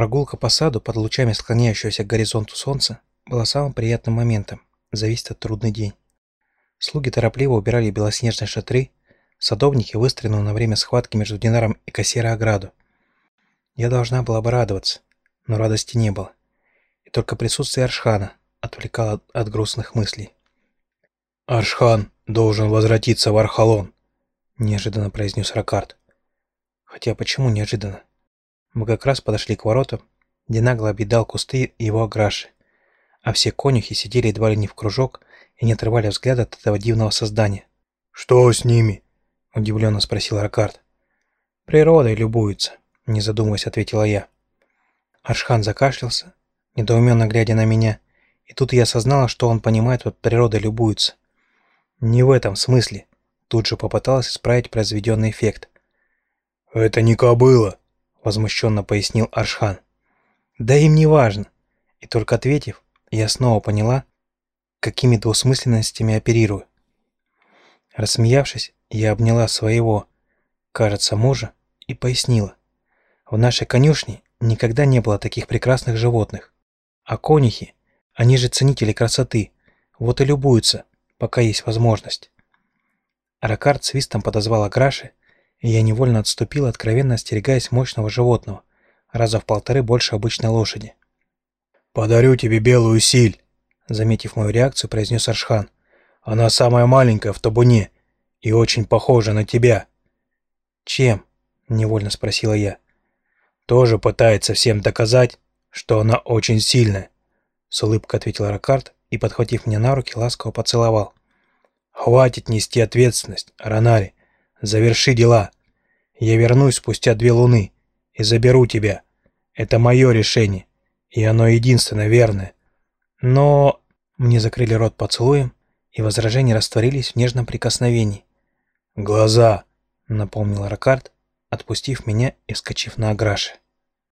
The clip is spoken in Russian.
Прогулка по саду под лучами склоняющегося к горизонту солнца была самым приятным моментом, зависит от трудный день. Слуги торопливо убирали белоснежные шатры, садовники выстроенную на время схватки между Динаром и Кассира ограду. Я должна была бы радоваться, но радости не было. И только присутствие Аршхана отвлекало от грустных мыслей. «Аршхан должен возвратиться в Архалон», — неожиданно произнес Ракард. Хотя почему неожиданно? Мы как раз подошли к воротам, где нагло объедал кусты его аграши, а все конюхи сидели едва ли не в кружок и не отрывали взгляда от этого дивного создания. «Что с ними?» — удивленно спросил Ракард. «Природой любуются», — не задумываясь, ответила я. Аршхан закашлялся, недоуменно глядя на меня, и тут я осознала, что он понимает под природой любуются. Не в этом смысле. Тут же попыталась исправить произведенный эффект. «Это не кобыла», — возмущенно пояснил Аршхан. «Да им не важно». И только ответив, я снова поняла, какими двусмысленностями оперирую. Рассмеявшись, я обняла своего, кажется, мужа и пояснила. В нашей конюшне никогда не было таких прекрасных животных. А конюхи, они же ценители красоты, вот и любуются, пока есть возможность. Ракард свистом подозвал Аграши, и я невольно отступил, откровенно остерегаясь мощного животного, раза в полторы больше обычной лошади. «Подарю тебе белую силь», — заметив мою реакцию, произнес Аршхан. «Она самая маленькая в табуне и очень похожа на тебя». «Чем?» — невольно спросила я. «Тоже пытается всем доказать, что она очень сильная», — с улыбкой ответил Ракард и, подхватив меня на руки, ласково поцеловал. «Хватит нести ответственность, Ранари. Заверши дела. Я вернусь спустя две луны и заберу тебя. Это мое решение, и оно единственно верное. Но...» Мне закрыли рот поцелуем, и возражения растворились в нежном прикосновении. «Глаза!» — напомнил Ракард, отпустив меня и вскочив на аграше.